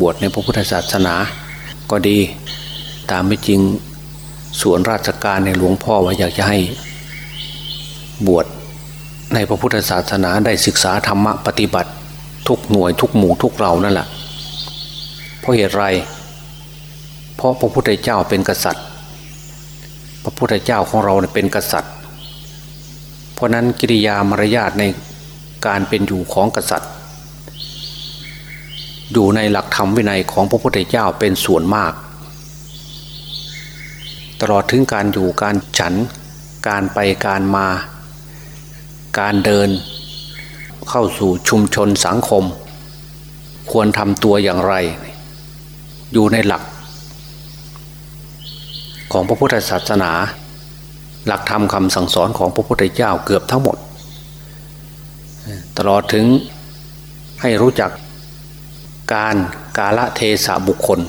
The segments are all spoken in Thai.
บวชในพระพุทธศาสนา ก็ดีตามไม่จริงส่วนราชการในหลวงพ่อว่าอยากจะให้บวชในพระพุทธศาสนาได้ศึกษาธรรมะปฏิบัติทุกหน่วยทุกหมู่ทุกเรานั่นแหละเพราะเหตุไร เพราะพระพุทธเจ้าเป็นกษัตริย์ พระพุทธเจ้าของเราเป็นกษัตริย์ เพราะนั้นกิริยามารยาทในการเป็นอยู่ของกษัตริย์ อยู่ในหลักธรรมวินัยของพระพุทธเจ้าเป็นส่วนมาก ตลอดถึงการอยู่การฉัน การไปการมา การเดิน เข้าสู่ชุมชนสังคม ควรทำตัวอย่างไร อยู่ในหลัก ของพระพุทธศาสนา หลักธรรมคำสั่งสอนของพระพุทธเจ้าเกือบทั้งหมด ตลอดถึงให้รู้จัก การกาละเทศะบุคคล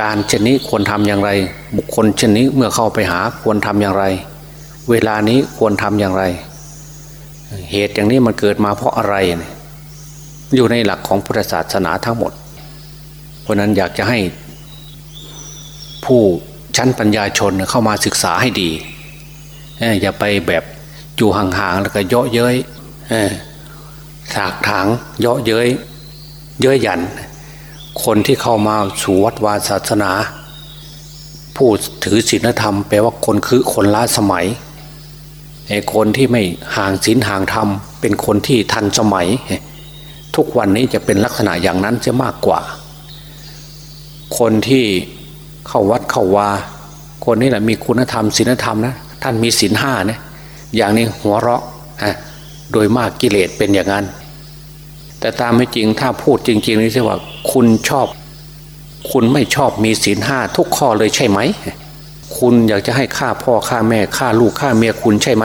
การเช่นนี้ควรทำอย่างไร บุคคลเช่นนี้เมื่อเข้าไปหาควรทำอย่างไร เวลานี้ควรทำอย่างไร เหตุอย่างนี้มันเกิดมาเพราะอะไร อยู่ในหลักของพุทธศาสนาทั้งหมด เพราะนั้นอยากจะให้ผู้ชั้นปัญญาชนเข้ามาศึกษาให้ดี อย่าไปแบบอยู่ห่างๆแล้วก็เยาะเย้ย ถากถางเยาะเย้ยเย้ยหยัน คนที่เข้ามาสู่วัดวาศาสนา ผู้ถือศีลธรรมแปลว่าคนคือคนล้าสมัยไอ้คนที่ไม่ห่างศีลห่างธรรมเป็นคนที่ทันสมัย ทุกวันนี้จะเป็นลักษณะอย่างนั้นจะมากกว่า คนที่เข้าวัดเข้าวา คนนี้แหละมีคุณธรรมศีลธรรมนะท่านมีศีลห้าเนี่ยอย่างนี้หัวเราะฮะโดยมากกิเลสเป็นอย่างนั้น แต่ตามไม่จริงถ้าพูดจริง ๆ นี่ใช่ว่า คุณชอบ คุณไม่ชอบมีศีลห้าทุกข้อเลยใช่ไหม คุณอยากจะให้ฆ่าพ่อฆ่าแม่ฆ่าลูกฆ่าเมียคุณใช่ไหม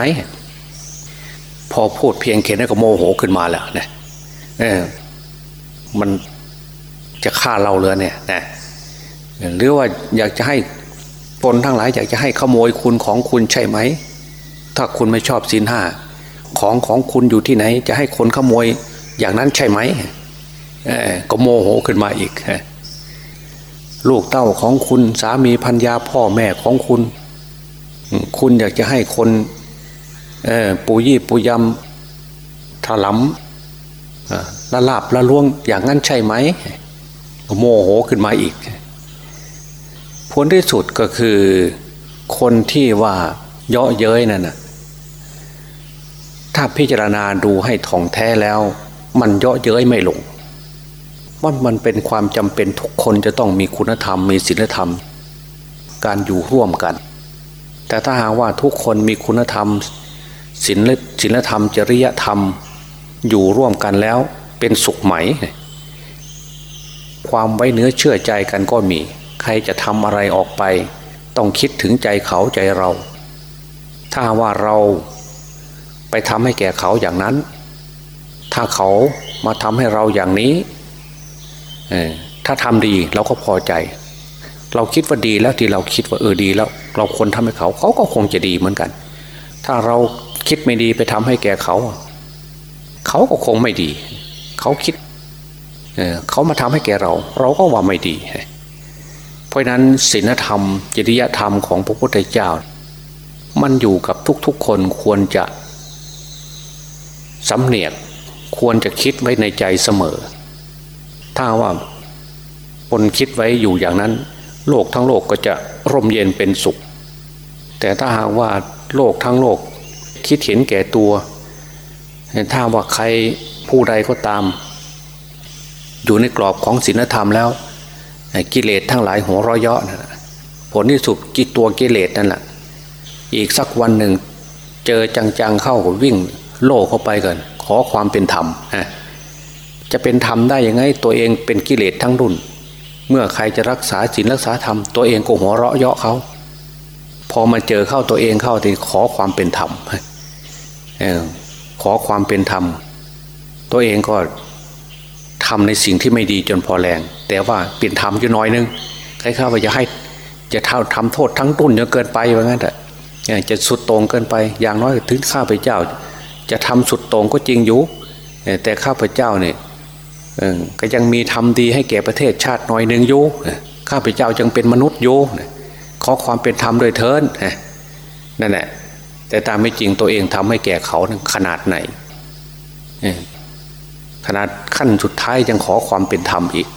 พอพูดเพียงแค่นั้นก็โมโหขึ้นมาแล้วเนี่ยเออมันจะฆ่าเราเลยเนี่ยนะหรือว่าอยากจะให้ปนทั้งหลายอยากจะให้ขโมยคุณของคุณใช่ไหม ถ้าคุณไม่ชอบศีลห้าของของคุณอยู่ที่ไหน จะให้คนขโมย อย่างนั้นใช่ไหมก็โมโหขึ้นมาอีกลูกเต้าของคุณสามีพัญญาพ่อแม่ของคุณ คุณอยากจะให้คนปูยี่ปูยำถลำละลาบละล่วงอย่างนั้นใช่ไหมโมโหขึ้นมาอีก ผลที่สุดก็คือคนที่ว่าเยาะเย้ยนั่นนะถ้าพิจารณาดูให้ท่องแท้แล้ว มันเยาะเย้ยไม่ลงว่ามันเป็นความจำเป็นทุกคนจะต้องมีคุณธรรมมีศีลธรรม การอยู่ร่วมกัน แต่ถ้าหากว่าทุกคนมีคุณธรรมศีลศีลธรรม จริยธรรม อยู่ร่วมกันแล้วเป็นสุขไหม ความไว้เนื้อเชื่อใจกันก็มี ใครจะทำอะไรออกไป ต้องคิดถึงใจเขาใจเรา ถ้าว่าเราไปทำให้แก่เขาอย่างนั้น ถ้าเขามาทำให้เราอย่างนี้ ถ้าทำดีเราก็พอใจ เราคิดว่าดีแล้วที่เราคิดว่าเออดีแล้ว เราควรทำให้เขา เขาก็คงจะดีเหมือนกัน ถ้าเราคิดไม่ดีไปทำให้แก่เขา เขาก็คงไม่ดี เขาคิดเเขามาทำให้แก่เรา เราก็ว่าไม่ดี เพราะนั้นศีลธรรม จริยธรรมของพระพุทธเจ้า มันอยู่กับทุกๆคนควรจะสำเนียก ควรจะคิดไว้ในใจเสมอ ถ้าว่าคนคิดไว้อยู่อย่างนั้น โลกทั้งโลกก็จะร่มเย็นเป็นสุข แต่ถ้าหากว่าโลกทั้งโลกคิดเห็นแก่ตัว ถ้าว่าใครผู้ใดก็ตาม อยู่ในกรอบของศีลธรรมแล้ว กิเลสทั้งหลายหัวร้อยเยาะนะผลที่สุดกิตัวกิเลสนั่นแหละอีกสักวันหนึ่ง เจอจังๆเข้าก็วิ่งโลเข้าไปกัน ขอความเป็นธรรมจะเป็นธรรมได้ยังไง ตัวเองเป็นกิเลสทั้งรุ่น เมื่อใครจะรักษาศีลรักษาธรรมตัวเองก็หัวเราะเยาะเขา พอมาเจอเข้าตัวเองเข้าที่ขอความเป็นธรรมขอความเป็นธรรม ตัวเองก็ทำในสิ่งที่ไม่ดีจนพอแรง แต่ว่าเป็นธรรมอยู่น้อยนึงใครข้าไปจะให้จะเท่าทำโทษทั้งรุ่นเยอะเกินไปว่างั้นแต่จะสุดตรงเกินไป อย่างน้อยถึงข้าพเจ้า จะทำสุดตรงก็จริงอยู่ แต่ข้าพเจ้าเนี่ยก็ยังมีทำดีให้แก่ประเทศชาติหน่อยหนึ่งโย่ข้าพเจ้ายังเป็นมนุษย์โย่ขอความเป็นธรรมโดยเทินนั่นแหละแต่ตามไม่จริงตัวเองทำให้แก่เขาขนาดไหนขนาดขั้นสุดท้ายยังขอความเป็นธรรมอีก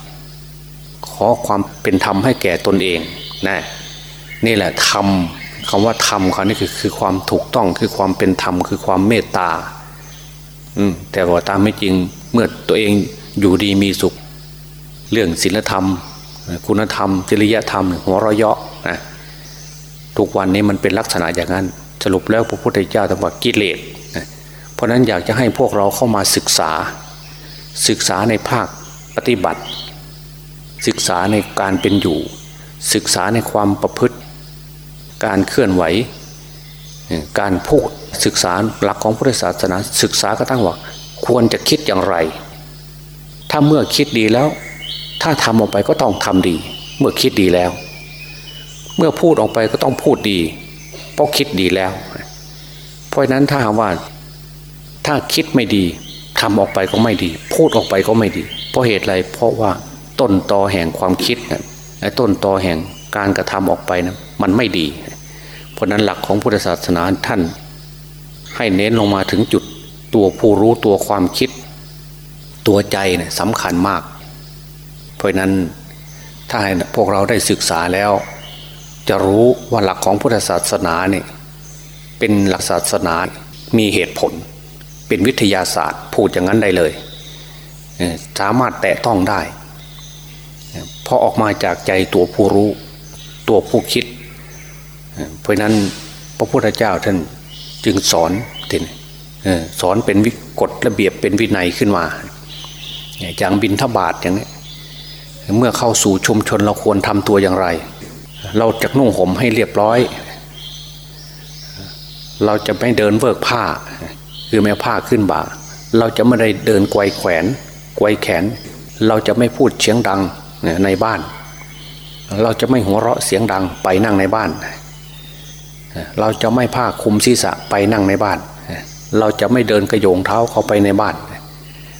ขอความเป็นธรรมให้แก่ตนเองนะนี่แหละธรรม คำว่าธรรมเขานี่คือคือความถูกต้องคือความเป็นธรรมคือความเมตตา อืมแต่ว่าตามไม่จริงเมื่อตัวเองอยู่ดีมีสุข เรื่องศีลธรรม คุณธรรม จริยธรรม หัวเราะเยาะนะทุกวันนี้มันเป็นลักษณะอย่างนั้น สรุปแล้วพระพุทธเจ้าตรัสว่ากิเลสนะเพราะนั้นอยากจะให้พวกเราเข้ามาศึกษา ศึกษาในภาคปฏิบัติ ศึกษาในการเป็นอยู่ ศึกษาในความประพฤติ การเคลื่อนไหว การพูดศึกษาหลักของพุทธศาสนา ศึกษากระทั่งว่าควรจะคิดอย่างไร ถ้าเมื่อคิดดีแล้ว ถ้าทำออกไปก็ต้องทำดี เมื่อคิดดีแล้ว เมื่อพูดออกไปก็ต้องพูดดี เพราะคิดดีแล้ว เพราะนั้นถ้าหากว่าถ้าคิดไม่ดีทำออกไปก็ไม่ดี พูดออกไปก็ไม่ดี เพราะเหตุไรเพราะว่าต้นตอแห่งความคิดนะไอ้ต้นตอแห่งการกระทำออกไปนะมันไม่ดี ราะนั้นหลักของพุทธศาสนาท่าน ให้เน้นลงมาถึงจุดตัวผู้รู้ตัวความคิด ตัวใจเนี่ยสำคัญมาก เพราะนั้นถ้าให้พวกเราได้ศึกษาแล้ว จะรู้ว่าหลักของพุทธศาสนาเนี่ยเป็นหลักศาสนามีเหตุผล เป็นวิทยาศาสตร์พูดอย่างนั้นได้เลย สามารถแตะต้องได้พอออกมาจากใจตัวผู้รู้ ตัวผู้คิด เพราะนั้นพระพุทธเจ้าท่านจึงสอนถึงสอนเป็นวิกฎระเบียบเป็นวินัยขึ้นมาอย่างบินทบาทอย่างนี้เมื่อเข้าสู่ชุมชนเราควรทำตัวอย่างไร เราจะนุ่งห่มให้เรียบร้อย เราจะไม่เดินเวิกผ้า คือแม่ผ้าขึ้นบ่า เราจะไม่ได้เดินไกวแขวนไกวแขน เราจะไม่พูดเสียงดังในบ้าน เราจะไม่หัวเราะเสียงดังไปนั่งในบ้าน เราจะไม่ผ้าคุมศีรษะไปนั่งในบ้าน เราจะไม่เดินกระโยงเท้าเข้าไปในบ้าน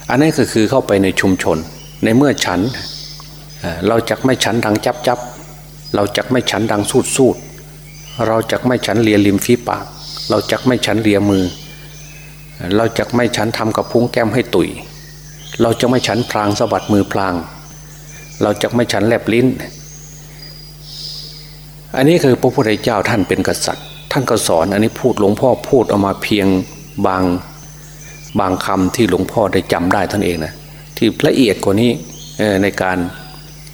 อันนี้ก็คือเข้าไปในชุมชน ในเมื่อฉัน เราจะไม่ฉันดังจับจับเราจะไม่ฉันดังสูดสูดเราจะไม่ฉันเลียริมฝีปาก เราจะไม่ฉันเลียมือ เราจะไม่ฉันทำกับพุ้งแก้มให้ตุยเราจะไม่ฉันพลางสะบัดมือพลาง เราจะไม่ฉันแลบลิ้น อันนี้คือพระพุทธเจ้าท่านเป็นกษัตริย์ ท่านก็สอนอันนี้พูดหลวงพ่อพูดออกมาเพียงบางบางคำที่หลวงพ่อได้จำได้ท่านเองนะที่ละเอียดกว่านี้ในการ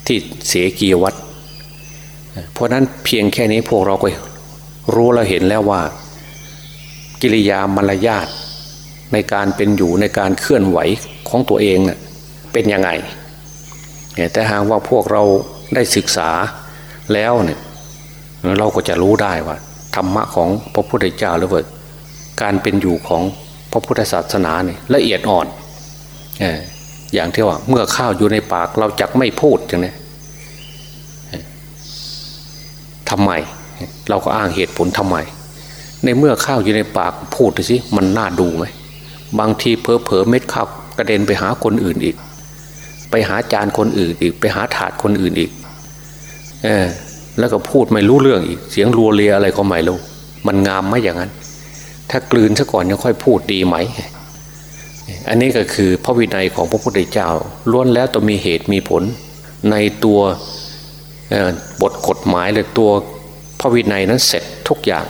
ที่เสียกียวัตเพราะนั้นเพียงแค่นี้พวกเราก็รู้และเห็นแล้วว่า กิริยามารยาทในการเป็นอยู่ในการเคลื่อนไหวของตัวเองเนะ่ยเป็นยังไงแต่หากว่าพวกเราได้ศึกษาแล้วเนี่ย เราก็จะรู้ได้ว่า ธรรมะของพระพุทธเจ้าหรือว่าการเป็นอยู่ของพระพุทธศาสนาเนี่ยละเอียดอ่อนอย่างที่ว่าเมื่อข้าวอยู่ในปากเราจักไม่พูดอย่างนี้ทำไม เราก็อ้างเหตุผลทำไม ในเมื่อข้าวอยู่ในปากพูดสิมันน่าดูไหมบางทีเพอเพอเม็ดข้าวกระเด็นไปหาคนอื่นอีก ไปหาจานคนอื่นอีก ไปหาถาดคนอื่นอีก เออ แล้วก็พูดไม่รู้เรื่องอีก เสียงรัวเรียอะไรก็ไม่รู้มันงามไหมอย่างนั้น ถ้ากลืนซะก่อนยังค่อยพูดดีไหม อันนี้ก็คือพระวินัยของพระพุทธเจ้าล้วนแล้วต้องมีเหตุมีผล ในตัวบทกฎหมายเลยตัวพระวินัยนั้นเสร็จทุกอย่าง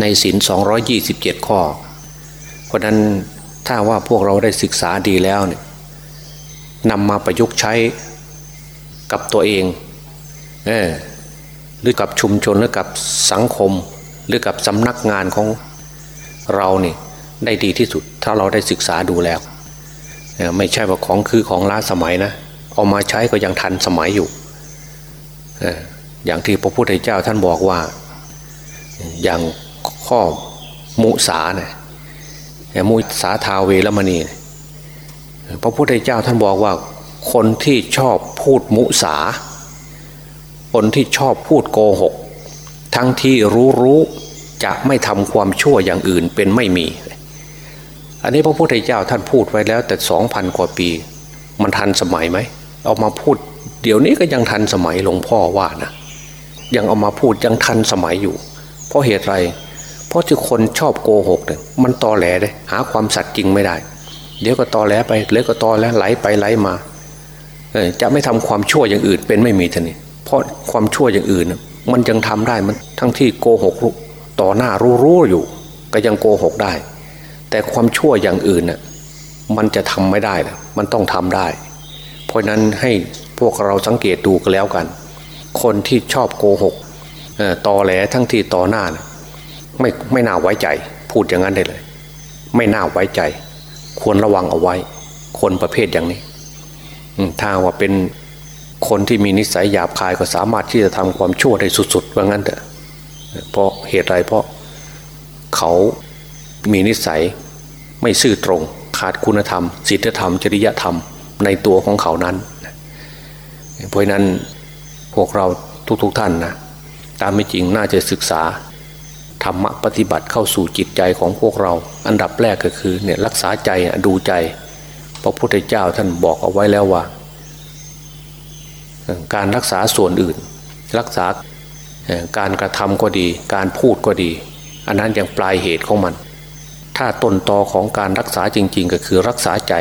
ในศีล227 ข้อ เพราะนั้นถ้าว่าพวกเราได้ศึกษาดีแล้วเนี่ยนำมาประยุกต์ใช้กับตัวเอง เออ หรือกับชุมชนหรือกับสังคม หรือกับสำนักงานของเราเนี่ยได้ดีที่สุด ถ้าเราได้ศึกษาดูแล้ว ไม่ใช่ว่าของคือของล้าสมัยนะเอามาใช้ก็ยังทันสมัยอยู่อย่างที่พระพุทธเจ้าท่านบอกว่าอย่างข้อมุสาเนี่ยมุสาทาเวรมณี พระพุทธเจ้าท่านบอกว่าคนที่ชอบพูดมุสา คนที่ชอบพูดโกหก ทั้งที่รู้รู้จะไม่ทำความชั่วอย่างอื่นเป็นไม่มี อันนี้พระพุทธเจ้าท่านพูดไว้แล้วแต่สองพันกว่าปี มันทันสมัยไหม เอามาพูด เดี๋ยวนี้ก็ยังทันสมัยหลวงพ่อว่านะยังเอามาพูดยังทันสมัยอยู่ เพราะเหตุไร เพราะที่คนชอบโกหกเนี่ยมันตอแหลเลยหาความสัตย์จริงไม่ได้ เดี๋ยวก็ตอแหลไปเดี๋ยวก็ตอแหลไหลไปไหลมาจะไม่ทำความชั่วอย่างอื่นเป็นไม่มีท่านี่ เพราะความชั่วอย่างอื่น มันยังทำได้มันทั้งที่โกหกต่อหน้ารู้ๆอยู่ ก็ยังโกหกได้ แต่ความชั่วอย่างอื่นน่ะมันจะทำไม่ได้นะมันต้องทำได้ เพราะนั้นให้พวกเราสังเกตดูกันแล้วกัน คนที่ชอบโกหกต่อแหลทั้งที่ต่อหน้านะไม่ไม่น่าไว้ใจ พูดอย่างนั้นได้เลย ไม่น่าไว้ใจ ควรระวังเอาไว้ คนประเภทอย่างนี้ถ้าว่าเป็น คนที่มีนิสัยหยาบคายก็สามารถที่จะทำความชั่วได้สุดๆว่างั้นเถอะเพราะเหตุไรเพราะเขามีนิสัยไม่ซื่อตรง ขาดคุณธรรมศีลธรรม จริยธรรมในตัวของเขานั้น เพราะนั้นพวกเราทุกๆทท่านนะตามไม่จริงน่าจะศึกษาธรรมะปฏิบัติเข้าสู่จิตใจของพวกเรา อันดับแรกก็คือเนี่ยรักษาใจดูใจ พระพุทธเจ้าท่านบอกเอาไว้แล้วว่า การรักษาส่วนอื่น รักษาการกระทำก็ดี การพูดก็ดี อันนั้นยังปลายเหตุของมัน ถ้าต้นตอของการรักษาจริง ๆ ก็คือรักษาใจ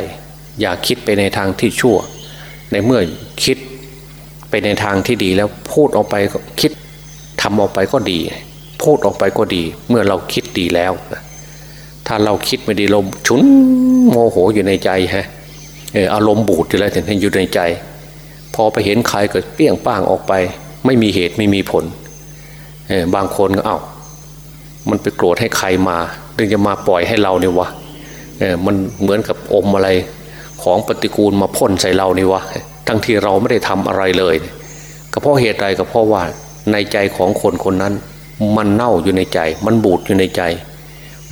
อย่าคิดไปในทางที่ชั่ว ในเมื่อคิดไปในทางที่ดีแล้วพูดออกไปคิดทำออกไปก็ดี พูดออกไปก็ดี เมื่อเราคิดดีแล้ว ถ้าเราคิดไม่ดีลมชุนโมโหอยู่ในใจฮะอารมณ์บูดอยู่แล้วถึงอยู่ในใจ พอไปเห็นใครเกิดเปี้ยงป้างออกไป ไม่มีเหตุไม่มีผลบางคนก็เอา้ามันไปโกรธให้ใครมาถึงจะมาปล่อยให้เราเนี่ยวะเออมันเหมือนกับอมอะไรของปฏิกูลมาพ่นใส่เรานี่วะทั้งที่เราไม่ได้ทำอะไรเลย ก็เพราะเหตุใดก็เพราะว่าในใจของคนคนนั้น มันเน่าอยู่ในใจ มันบูดอยู่ในใจ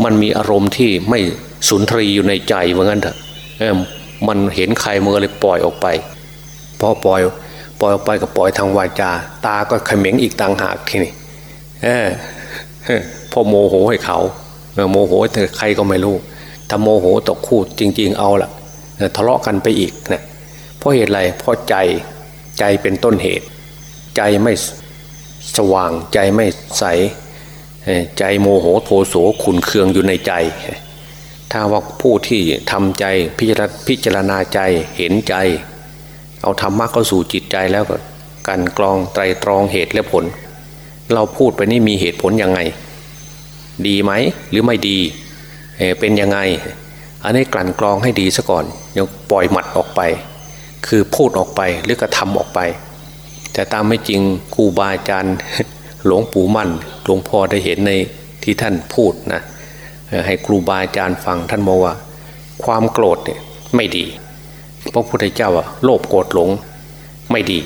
มันมีอารมณ์ที่ไม่สุนทรีอยู่ในใจเหมือนกันเถอะเออมันเห็นใครมันก็เลยปล่อยออกไป พอปล่อยปล่อยออกไปก็ปล่อยทางวาจา ตาก็เขม็งอีกต่างหากทีนี้เออพอโมโหให้เขาโมโหแต่ใครก็ไม่รู้ถ้าโมโหตกคู่จริง ๆ เอาละทะเลาะกันไปอีกนะเพราะเหตุอะไรเพราะใจใจเป็นต้นเหตุ ใจไม่สว่างใจไม่ใสใจโมโหโทโสขุนเคืองอยู่ในใจ ถ้าว่าผู้ที่ทำใจพิจารณาใจเห็นใจ เอาธรรมะเข้าสู่จิตใจแล้วก็การกรองไตรตรองเหตุและผล เราพูดไปนี่มีเหตุผลยังไง ดีไหมหรือไม่ดีเป็นยังไง อันนี้กลั่นกรองให้ดีซะก่อนยังปล่อยหมัดออกไป คือพูดออกไปหรือกระทำออกไป แต่ตามไม่จริงครูบาอาจารย์หลวงปู่มั่นหลวงพ่อได้เห็นในที่ท่านพูดนะให้ครูบาอาจารย์ฟังท่านบอกว่า ความโกรธเนี่ยไม่ดี พระพุทธเจ้าอะโลภโกรธหลงไม่ดี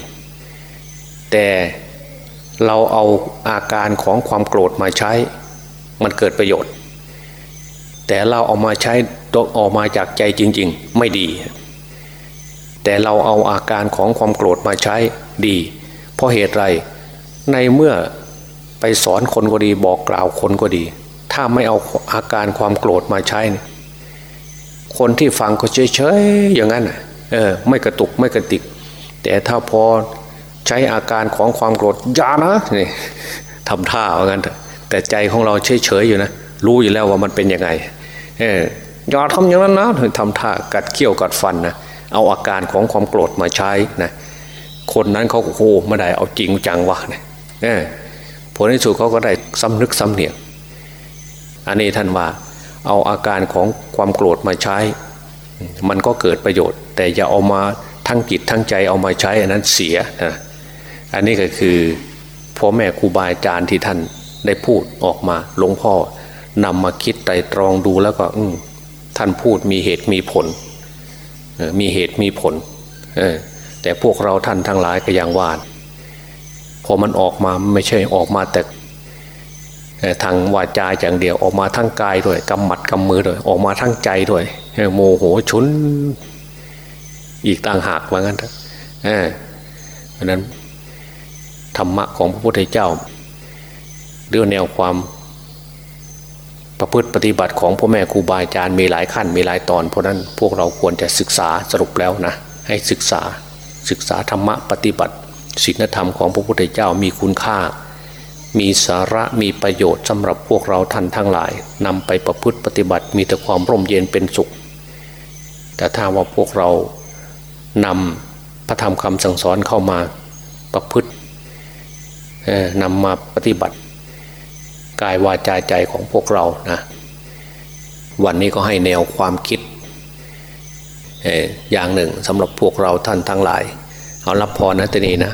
แต่เราเอาอาการของความโกรธมาใช้ มันเกิดประโยชน์ แต่เราเอามาใช้ตัวออกมาจากใจจริง ๆ ไม่ดี แต่เราเอาอาการของความโกรธมาใช้ดี เพราะเหตุไร ในเมื่อไปสอนคนก็ดีบอกกล่าวคนก็ดี ถ้าไม่เอาอาการความโกรธมาใช้ คนที่ฟังก็เฉยๆอย่างนั้น เออไม่กระตุกไม่กระติก แต่ถ้าพอใช้อาการของความโกรธยานะนี่ทำท่าเหมือนกันแต่ใจของเราเฉยๆอยู่นะรู้อยู่แล้วว่ามันเป็นยังไงเออยอดทำอย่างนั้นนะทำท่ากัดเขี้ยวกัดฟันนะเอาอาการของความโกรธมาใช้นะคนนั้นเขาโอ้ไม่ได้เอาจริงจังวะเนี่ยผลที่สุดเขาก็ได้สำนึกสำเนียงอันนี้ท่านว่า เอาอาการของความโกรธมาใช้ มันก็เกิดประโยชน์ แต่อย่าเอามาทั้งจิตทั้งใจเอามาใช้อันนั้นเสียนะอันนี้ก็คือพ่อแม่ครูบาอาจารย์ที่ท่านได้พูดออกมาหลวงพ่อนำมาคิดไตรตรองดูแล้วก็ท่านพูดมีเหตุมีผลมีเหตุมีผลแต่พวกเราท่านทั้งหลายก็ยังวานพอมันออกมาไม่ใช่ออกมาแต่ ทางวาจาอย่างเดียวออกมาทั้งกายด้วยกำหมัดกำมือด้วยออกมาทั้งใจด้วยโมโหชุนอีกต่างหากว่างั้นเพราะนั้นธรรมะของพระพุทธเจ้าเรื่องแนวความประพฤติปฏิบัติของพ่อแม่ครูบาอาจารย์มีหลายขั้นมีหลายตอน เพราะนั้นพวกเราควรจะศึกษาสรุปแล้วนะให้ศึกษาศึกษาธรรมะปฏิบัติศีลธรรมของพระพุทธเจ้ามีคุณค่า มีสาระมีประโยชน์สำหรับพวกเราท่านทั้งหลายนำไปประพฤติปฏิบัติมีแต่ความร่มเย็นเป็นสุข แต่ถ้าว่าพวกเรานำพระธรรมคำสั่งสอนเข้ามาประพฤตินำมาปฏิบัติ กายวาจาใจของพวกเรานะวันนี้ก็ให้แนวความคิดอย่างหนึ่งสำหรับพวกเราท่านทั้งหลาย เอารับพรนะตนีนะ